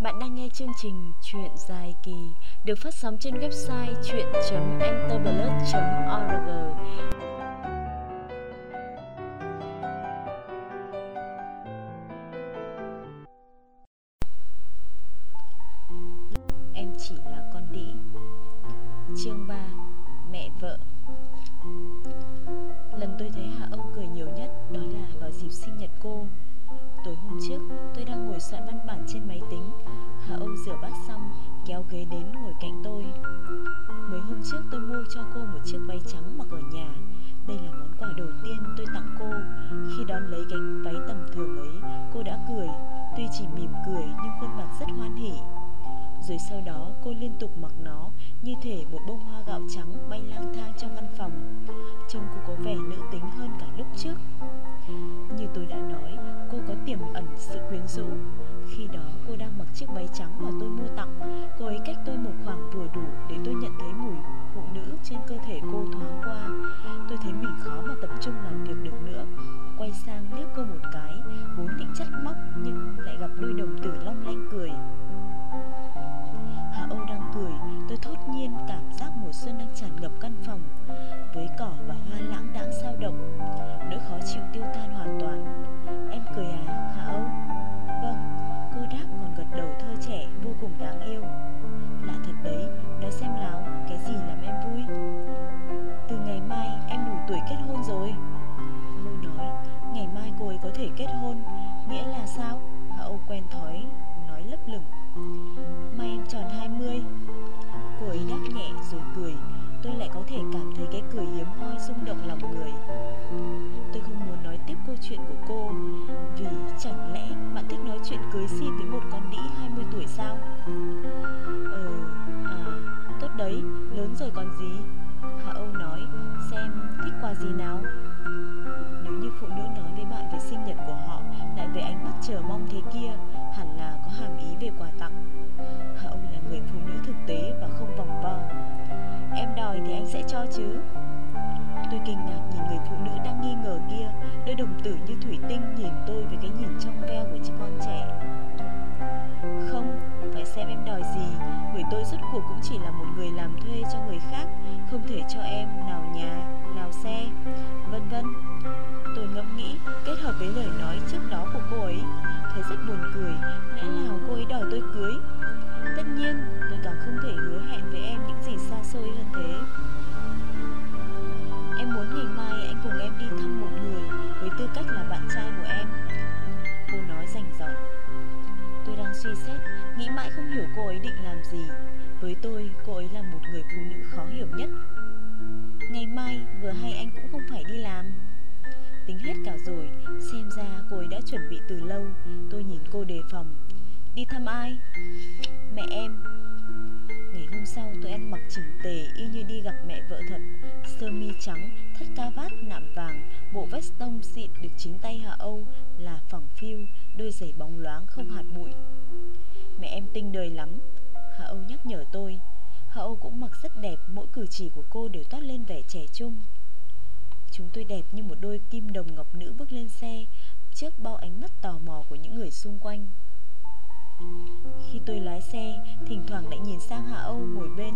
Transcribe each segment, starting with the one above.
Bạn đang nghe chương trình Chuyện dài kỳ được phát sóng trên website chuyện.enterblog.org. Em chỉ là con đĩ. Chương 3: Mẹ vợ. Lần tôi thấy Hạ Âu cười nhiều nhất đó là vào dịp sinh nhật cô. Tối hôm trước, tôi đang ngồi soạn văn bản trên máy tính hà Âu rửa bát xong, kéo ghế đến ngồi cạnh tôi. Mấy hôm trước tôi mua cho cô một chiếc váy trắng mặc ở nhà. Đây là món quà đầu tiên tôi tặng cô. Khi đón lấy cái váy tầm thường ấy, cô đã cười. Tuy chỉ mỉm cười nhưng khuôn mặt rất hoan hỉ. Rồi sau đó cô liên tục mặc nó như thể một bông hoa gạo trắng bay lang thang trong căn phòng. Trông cô có vẻ nữ tính hơn cả lúc trước. Như tôi đã nói, cô có tiềm ẩn sự quyến rũ. Khi đó cô đang mặc chiếc váy trắng mà tôi mua tặng. Cô ấy cách tôi một khoảng vừa đủ để tôi nhận thấy mùi phụ nữ trên cơ thể cô thoáng qua. Tôi thấy mình khó mà tập trung làm việc được nữa. Quay sang liếc cô một cái, vốn định trách móc nhưng lại gặp đôi đồng tử long lanh cười. Hoa lãng đãng sao động, nỗi khó chịu tiêu tan hoàn toàn. Em cười à, hà Âu? Vâng, cô đáp còn gật đầu thơ trẻ vô cùng đáng yêu. Lạ thật đấy, nói xem láo, cái gì làm em vui? Từ ngày mai em đủ tuổi kết hôn rồi. Cô nói, ngày mai cô ấy có thể kết hôn, nghĩa là sao? hà Âu quen thói, nói lấp lửng. Mai em tròn 20 Cô ấy đáp nhẹ rồi cười Tôi lại có thể cảm thấy cái cười hiếm hoi rung động lòng người. Tôi không muốn nói tiếp câu chuyện của cô Vì chẳng lẽ bạn thích nói chuyện cưới xin với một con đĩ 20 tuổi sao? Ờ, à, tốt đấy, lớn rồi còn gì? Hạ Âu nói, xem thích quà gì nào. Nếu như phụ nữ nói với bạn về sinh nhật của họ Lại về ánh mắt chờ mong thế kia Hẳn là có hàm ý về quà tặng. Hạ Âu là người phụ nữ thực tế và không vòng vo đòi thì anh sẽ cho chứ. Tôi kinh ngạc nhìn người phụ nữ đang nghi ngờ kia. Đôi đồng tử như thủy tinh nhìn tôi với cái nhìn trong veo của chị con trẻ. Không, phải xem em đòi gì. Bởi tôi rốt cuộc cũng chỉ là một người làm thuê cho người khác Không thể cho em nào nhà, nào xe, vân vân Tôi ngẫm nghĩ kết hợp với lời nói trước đó của cô ấy Thấy rất buồn cười. Lẽ nào cô ấy đòi tôi cưới? Tất nhiên tôi càng không thể hứa xa xôi hơn thế. Em muốn ngày mai anh cùng em đi thăm một người Với tư cách là bạn trai của em. Cô nói rành rọt Tôi đang suy xét, Nghĩ mãi không hiểu cô ấy định làm gì. Với tôi, cô ấy là một người phụ nữ khó hiểu nhất. Ngày mai, vừa hay anh cũng không phải đi làm. Tính hết cả rồi, Xem ra cô ấy đã chuẩn bị từ lâu. Tôi nhìn cô đề phòng. Đi thăm ai? Mẹ em hôm sau tôi ăn mặc chỉnh tề Y như đi gặp mẹ vợ thật. Sơ mi trắng, thắt ca vát nạm vàng Bộ vest tông xịn được chính tay Hạ Âu Là phẳng phiu Đôi giày bóng loáng không hạt bụi. Mẹ em tinh đời lắm Hạ Âu nhắc nhở tôi. Hạ Âu cũng mặc rất đẹp Mỗi cử chỉ của cô đều toát lên vẻ trẻ trung. Chúng tôi đẹp như một đôi kim đồng ngọc nữ bước lên xe Trước bao ánh mắt tò mò của những người xung quanh. Khi tôi lái xe, Thỉnh thoảng lại nhìn sang Hạ Âu ngồi bên.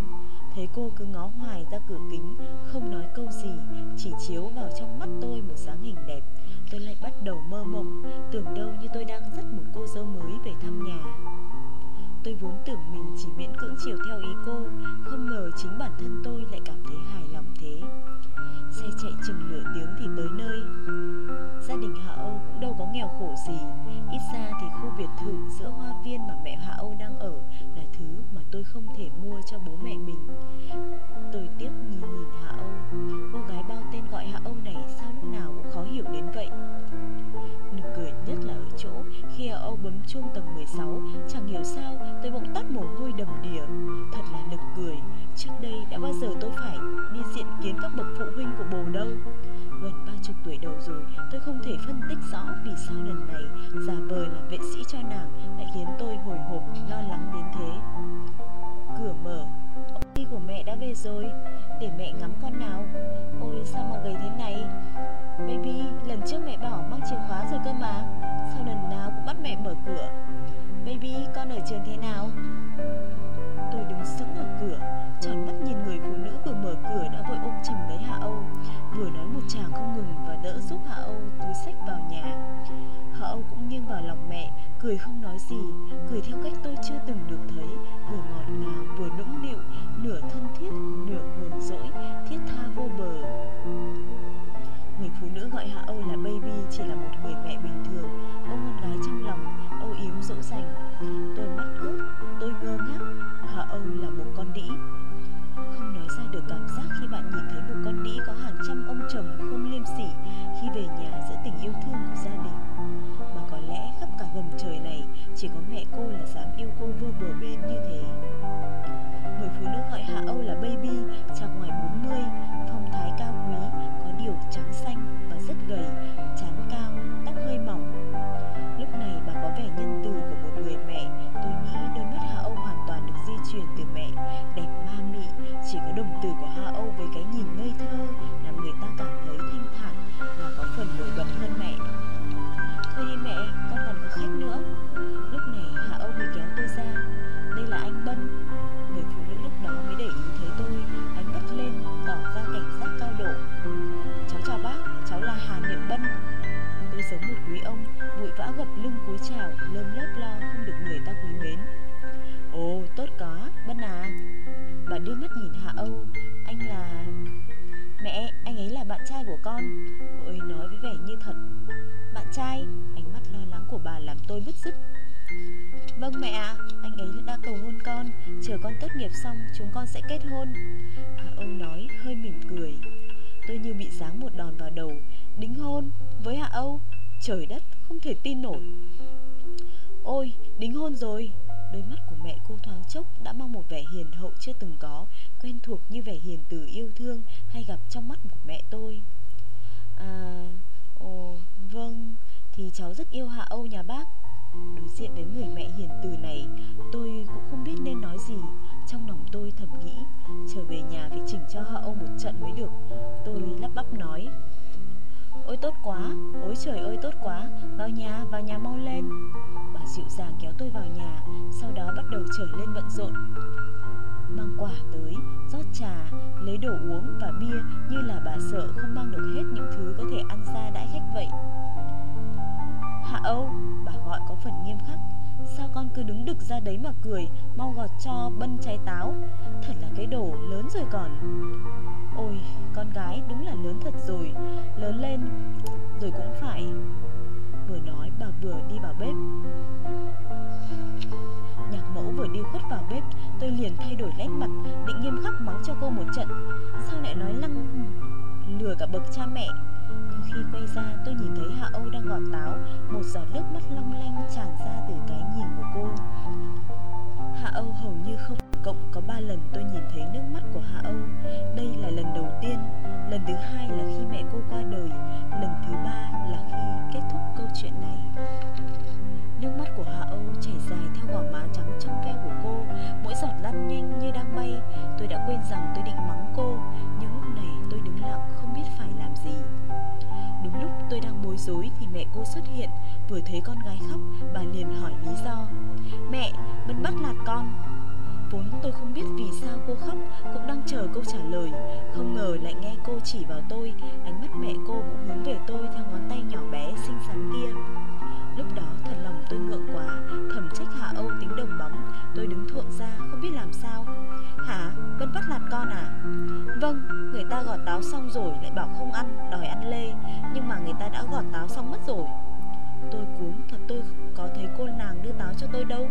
Thấy cô cứ ngó hoài ra cửa kính, Không nói câu gì, Chỉ chiếu vào trong mắt tôi một dáng hình đẹp. Tôi lại bắt đầu mơ mộng, Tưởng đâu như tôi đang dắt một cô dâu mới về thăm nhà. Tôi vốn tưởng mình chỉ miễn cưỡng chiều theo ý cô, Không ngờ chính bản thân tôi lại cảm thấy hài lòng thế. Xe chạy chừng nửa tiếng thì tới nơi. Gia đình Hạ Âu cũng đâu có nghèo khổ gì. Ít ra thì khu biệt thự giữa hoa viên mà mẹ Hạ Âu đang ở Là thứ mà tôi không thể mua cho bố mẹ mình. Tôi tiếc nhìn nhìn Hạ Âu. Cô gái bao tên gọi Hạ Âu này sao lúc nào cũng khó hiểu đến vậy? Khi Âu bấm chuông tầng 16 Chẳng hiểu sao tôi bỗng tắt mồ hôi đầm đìa. Thật là nực cười, Trước đây đã bao giờ tôi phải đi diện kiến các bậc phụ huynh của bồ đâu? Gần ba chục tuổi đầu rồi, Tôi không thể phân tích rõ vì sao lần này Giả vờ làm vệ sĩ cho nàng Lại khiến tôi hồi hộp, lo lắng đến thế. Cửa mở, Ông đi của mẹ đã về rồi. Để mẹ ngắm con nào. Ôi, sao mà gầy thế này? Baby, lần trước mẹ bảo mang chìa khóa rồi cơ mà mẹ mở cửa. Baby, con ở trường thế nào? Tôi đứng sững ở cửa, Tròn mắt nhìn người phụ nữ vừa mở cửa đã vội ôm chầm lấy Hạ Âu. Vừa nói một chàng không ngừng và đỡ giúp Hạ Âu túi sách vào nhà. Hạ Âu cũng nghiêng vào lòng mẹ, Cười không nói gì, Cười theo cách tôi chưa từng được thấy. Vừa ngọt ngào, vừa nũng nịu, Nửa thân thiết, nửa hồn dỗi Thiết tha vô bờ. Người phụ nữ gọi Hạ Âu là baby Chỉ là một người mẹ bình thường. Cô con gái trong lòng, Âu yếm dỗ dành Tôi mắt ướt Tôi ngơ ngác, Hạ Âu là một con đĩ Không nói ra được cảm giác khi bạn nhìn thấy một con đĩ có hàng trăm ông chồng không liêm sỉ khi về nhà giữa tình yêu thương của gia đình. Mà có lẽ khắp cả gầm trời này, chỉ có mẹ cô là dám yêu cô vô bờ bến như thế. Người phụ nữ gọi Hạ Âu là bê từ tử của Hoa Âu với cái nhìn ngây thơ làm người ta cảm thấy thanh thản và có phần nổi bật hơn mẹ. Thôi đi mẹ, con còn có khách nữa. Lúc này Hạ Âu mới kéo tôi ra. Đây là anh Bân. Người phụ nữ lúc đó mới để ý thấy tôi, Anh mắt lên, tỏ ra cảnh giác cao độ. Cháu chào bác, cháu là Hà Niệm Bân. Tôi giống một quý ông, vội vã gập lưng cúi chào, lơm lớp lo không được người ta quý mến. Ồ, tốt quá, Bân à. Bà đưa mắt nhìn Hạ Âu, anh là... Mẹ, anh ấy là bạn trai của con. Cô ấy nói với vẻ như thật. Bạn trai, ánh mắt lo lắng của bà làm tôi bứt rứt. Vâng mẹ ạ, anh ấy đã cầu hôn con. Chờ con tốt nghiệp xong chúng con sẽ kết hôn. Hạ Âu nói hơi mỉm cười. Tôi như bị giáng một đòn vào đầu. Đính hôn với Hạ Âu. Trời đất, không thể tin nổi. Ôi, đính hôn rồi. Đôi mắt của mẹ cô thoáng chốc đã mang một vẻ hiền hậu chưa từng có Quen thuộc như vẻ hiền từ yêu thương hay gặp trong mắt của mẹ tôi. À, ồ, vâng, thì cháu rất yêu Hạ Âu nhà bác. Đối diện với người mẹ hiền từ này Tôi cũng không biết nên nói gì. Trong lòng tôi thầm nghĩ Trở về nhà phải chỉnh cho Hạ Âu một trận mới được. Tôi lắp bắp nói Ôi tốt quá, ôi trời ơi tốt quá Vào nhà, vào nhà mau lên. Bà dịu dàng kéo tôi vào nhà Sau đó bắt đầu trở lên bận rộn. Mang quả tới, rót trà, lấy đồ uống và bia Như là bà sợ không mang được hết những thứ có thể ăn ra đãi khách vậy. Hạ Âu, bà gọi có phần nghiêm khắc. Sao con cứ đứng đực ra đấy mà cười Mau gọt cho bân trái táo. Thật là cái đồ lớn rồi còn. Ôi, con gái đúng là lớn thật rồi. Lớn lên Rồi cũng phải Vừa nói bà vừa đi vào bếp. Nhạc mẫu vừa đi khuất vào bếp, Tôi liền thay đổi nét mặt, Định nghiêm khắc mắng cho cô một trận. Sao lại nói lăng lừa cả bậc cha mẹ? Nhưng khi quay ra, tôi nhìn thấy Hạ Âu đang gọt táo, Một giọt nước mắt long lanh tràn ra từ cái nhìn của cô. Hạ Âu hầu như không cộng có 3 lần tôi nhìn thấy nước mắt của Hạ Âu. Đây là lần đầu tiên Lần thứ hai là khi mẹ cô qua đời Lần thứ ba là khi kết thúc câu chuyện này. Nước mắt của Hạ Âu chảy dài theo gò má trắng trong veo của cô Mỗi giọt lăn nhanh như đang bay. Tôi đã quên rằng tôi định mắng cô Nhưng lúc này tôi đứng lặng không biết phải làm gì. Đúng lúc tôi đang bối rối thì mẹ cô xuất hiện Vừa thấy con gái khóc bà liền hỏi lý do. Mẹ, vẫn bắt nạt con. Vốn tôi không biết vì sao cô khóc Cũng đang chờ câu trả lời. Không ngờ lại nghe cô chỉ vào tôi Ánh mắt mẹ cô cũng hướng về tôi Theo ngón tay nhỏ bé xinh xắn kia. Lúc đó thật lòng tôi ngượng quá Thầm trách Hạ Âu tính đồng bóng. Tôi đứng thuộn ra không biết làm sao. Hả? Vẫn bắt nạt con à? Vâng, người ta gọt táo xong rồi Lại bảo không ăn, đòi ăn lê Nhưng mà người ta đã gọt táo xong mất rồi. Tôi cuống thật tôi có thấy cô nàng đưa táo cho tôi đâu.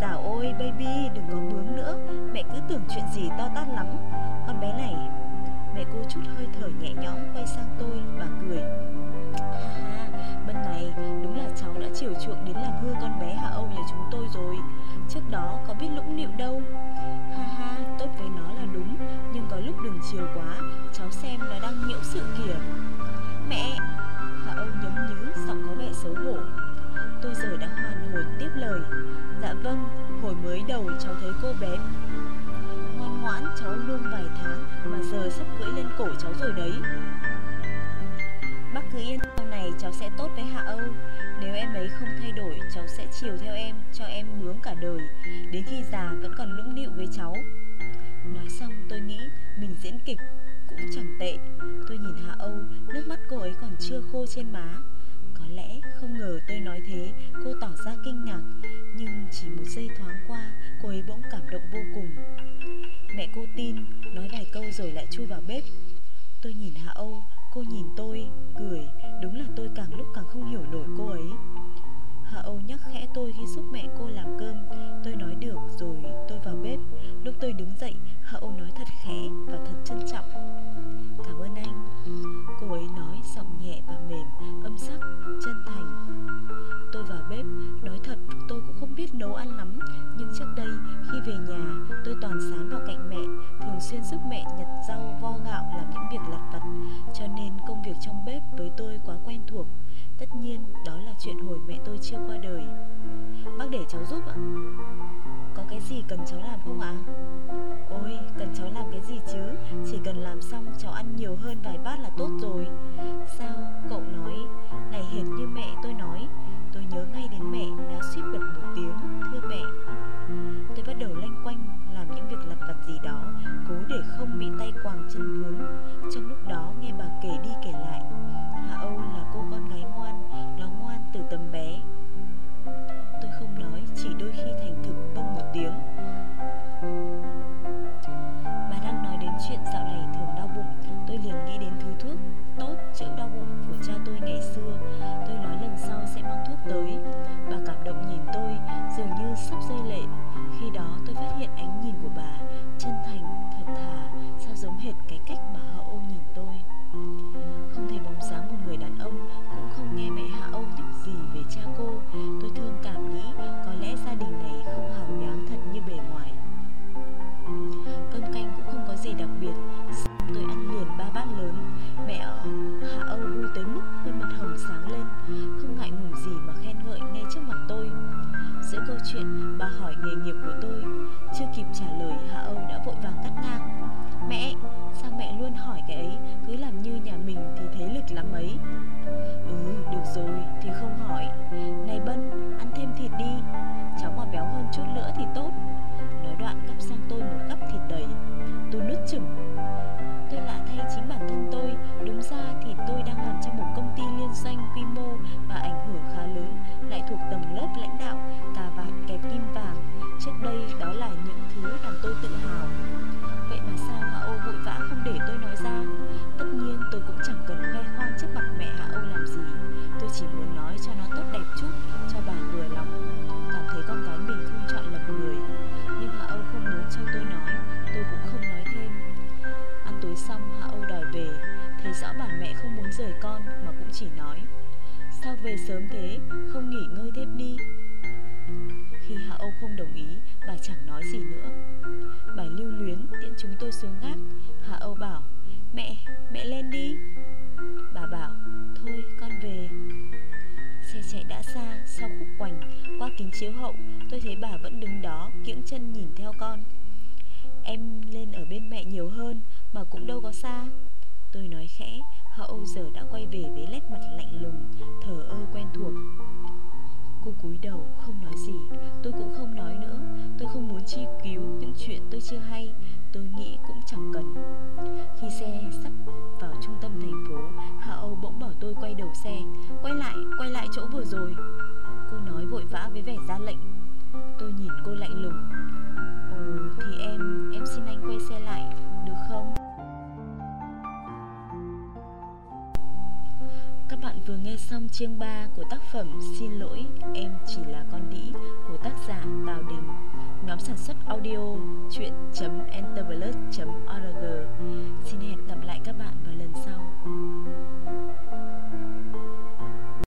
Dạo ôi, baby, đừng có bướng nữa. Mẹ cứ tưởng chuyện gì to tát lắm. Con bé này, Mẹ cô chút hơi thở nhẹ nhõm quay sang tôi và cười. Haha bên này đúng là cháu đã chiều chuộng đến làm hư con bé Hạ Âu nhà chúng tôi rồi. Trước đó có biết lũng nịu đâu. Ha ha, tốt với nó là đúng, Nhưng có lúc đừng chiều quá, Cháu xem nó đang nhiễu sự kìa. Mẹ, Hạ Âu nhấm nhứ giọng có vẻ xấu hổ. Tôi giờ đã hoàn hồn tiếp lời. Dạ vâng, hồi mới đầu cháu thấy cô bé Ngoan ngoãn cháu luôn vài tháng Mà giờ sắp cưỡi lên cổ cháu rồi đấy. Bác cứ yên sau này cháu sẽ tốt với Hạ Âu. Nếu em ấy không thay đổi cháu sẽ chiều theo em Cho em bướng cả đời. Đến khi già vẫn còn lũng nịu với cháu. Nói xong tôi nghĩ mình diễn kịch cũng chẳng tệ. Tôi nhìn Hạ Âu Nước mắt cô ấy còn chưa khô trên má lẽ không ngờ tôi nói thế. Cô tỏ ra kinh ngạc Nhưng chỉ một giây thoáng qua Cô ấy bỗng cảm động vô cùng. Mẹ cô tin Nói vài câu rồi lại chui vào bếp. Tôi nhìn Hạ Âu Cô nhìn tôi, cười. Đúng là tôi càng lúc càng không hiểu nổi cô ấy. Hạ Âu nhắc khẽ tôi khi giúp mẹ cô làm cơm. Tôi nói được rồi tôi vào bếp. Lúc tôi đứng dậy Hạ Âu nói thật khẽ và thật trân trọng. Cảm ơn anh. Cô ấy nói giọng nhẹ và mềm Âm sắc, bếp. Nói thật tôi cũng không biết nấu ăn lắm. Nhưng trước đây khi về nhà Tôi toàn sán vào cạnh mẹ Thường xuyên giúp mẹ nhặt rau, vo gạo Làm những việc lặt vặt. Cho nên công việc trong bếp với tôi quá quen thuộc. Tất nhiên đó là chuyện hồi mẹ tôi chưa qua đời. Bác để cháu giúp ạ. Có cái gì cần cháu làm không ạ? Ôi, cần cháu làm cái gì chứ? Chỉ cần làm xong cháu ăn nhiều hơn vài bát là tốt rồi. Sao, cậu nói. Này hệt như mẹ tôi nói. Tôi nhớ ngay đến mẹ đã suýt bật một tiếng, Thưa mẹ. Tôi bắt đầu lanh quanh làm những việc lặt vặt gì đó, Cố để không bị tay quàng chân vướng. Trong lúc đó, nghe bà kể đi kể lại, Hạ Âu là cô con gái ngoan Nó ngoan từ tầm bé. Tôi không nói, Chỉ đôi khi thành thực bâng một tiếng. Bà đang nói đến chuyện dạo này thường liền nghĩ đến thứ thuốc tốt chữa đau bụng của cha tôi ngày xưa. Tôi nói lần sau sẽ mang thuốc tới. Bà cảm động nhìn tôi dường như sắp rơi lệ. Khi đó tôi phát hiện ánh nhìn của bà chân thành, thật thà Sao giống hệt cái cách bà Hạ Âu nhìn tôi. Không thấy bóng dáng một người đàn ông Cũng không nghe mẹ Hạ Âu nhắc gì về cha cô. Tôi thương cảm nghĩ có lẽ gia đình này không hào nhoáng thật như bề ngoài. Cơm canh cũng không có gì đặc biệt bát lớn. Mẹ ở Hạ Âu vui tới mức khuôn mặt hồng sáng lên Không ngại ngùng gì mà khen ngợi ngay trước mặt tôi. Giữa câu chuyện bà hỏi nghề nghiệp của tôi Chưa kịp trả lời Hạ Âu đã vội vàng cắt ngang. Mẹ, sao mẹ luôn hỏi cái ấy? Cứ làm như nhà mình thì thế lực lắm ấy. Ừ, được rồi thì không hỏi. Này Bân, ăn thêm thịt đi. Cháu mà béo hơn chút nữa thì tốt. Nói đoạn gắp sang tôi một gắp thịt đầy. Tôi nứt chừng Tôi lạ thay chính bản thân tôi. Đúng ra thì tôi đang làm trong một công ty liên doanh quy mô Và ảnh hưởng khá lớn, Lại thuộc tầng lớp lãnh đạo, Cà vạt kẹp kim vàng. Trước đây đó là những thứ làm tôi tự hào. Vậy mà sao Hạ Âu vội vã không để tôi nói ra? Tất nhiên tôi cũng chẳng cần khoe khoang trước mặt mẹ Hạ Âu làm gì. Tôi chỉ muốn nói cho nó tốt đẹp chút, Cho bà vừa lòng. Cảm thấy con gái mình không chọn lầm người. Nhưng Hạ Âu không muốn cho tôi nói, Tôi cũng không nói thêm cưới xong Hạ Âu đòi về Thấy rõ bà mẹ không muốn rời con Mà cũng chỉ nói Sao về sớm thế? Không nghỉ ngơi thêm đi. Khi Hạ Âu không đồng ý Bà chẳng nói gì nữa. Bà lưu luyến tiễn chúng tôi xuống gác Hạ Âu bảo Mẹ, mẹ lên đi. Bà bảo Thôi con về. Xe chạy đã xa Sau khúc quành Qua kính chiếu hậu Tôi thấy bà vẫn đứng đó Kiễng chân nhìn theo con. Em lên ở bên mẹ nhiều hơn Mà cũng đâu có xa. Tôi nói khẽ Hạ Âu giờ đã quay về với nét mặt lạnh lùng Thờ ơ quen thuộc. Cô cúi đầu không nói gì. Tôi cũng không nói nữa. Tôi không muốn chi cứu những chuyện tôi chưa hay. Tôi nghĩ cũng chẳng cần. Khi xe sắp vào trung tâm thành phố Hạ Âu bỗng bảo tôi quay đầu xe. Quay lại, quay lại chỗ vừa rồi. Cô nói vội vã với vẻ ra lệnh. Tôi nhìn cô lạnh lùng. Ồ thì em, em xin anh quay xe lại Được không? Các bạn vừa nghe xong chương 3 của tác phẩm Xin lỗi, em chỉ là con đĩ của tác giả Tào Đình. Nhóm sản xuất audio chuyện.enterplus.org Xin hẹn gặp lại các bạn vào lần sau.